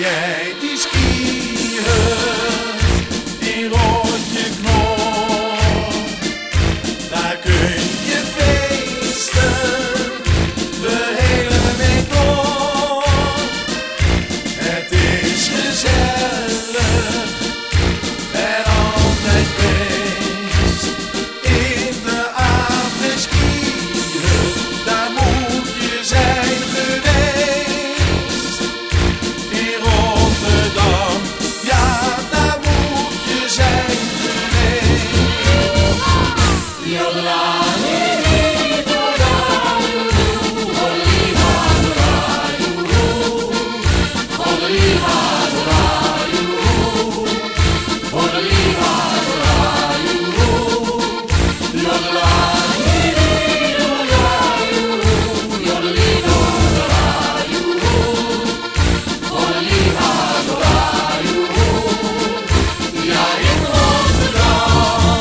jij die skiën in rondje knol? Daar kun je love.